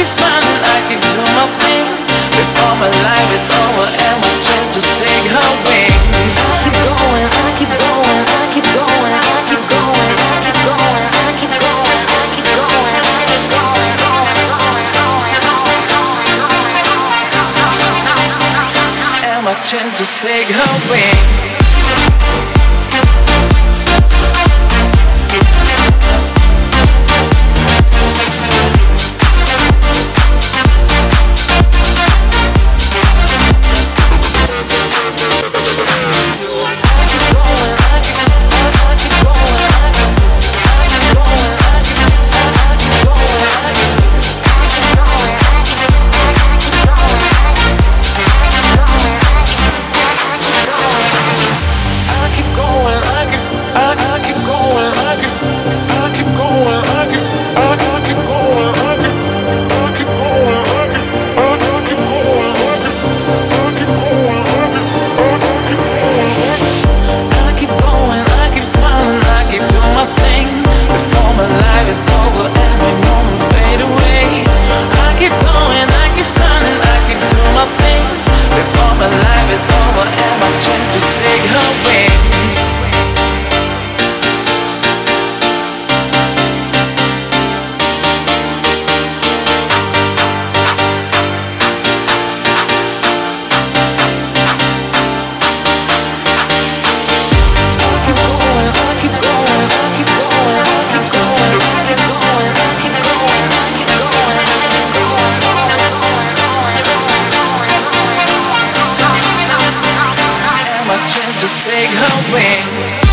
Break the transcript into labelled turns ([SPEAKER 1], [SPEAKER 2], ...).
[SPEAKER 1] keep smiling, I keep doing my things before my life is over and my chance just take her wings. I keep going, I keep going, I keep going, I keep going, I keep going, I keep going, I keep going, I keep going, going, going, going, going, going, and my chance just take her wings. my life is over and my chance to take her wings. just take her away.